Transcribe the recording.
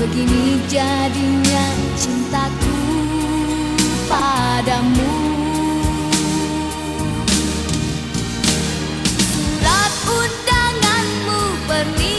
Begini jadinya cintaku padamu. Surat undanganmu pernik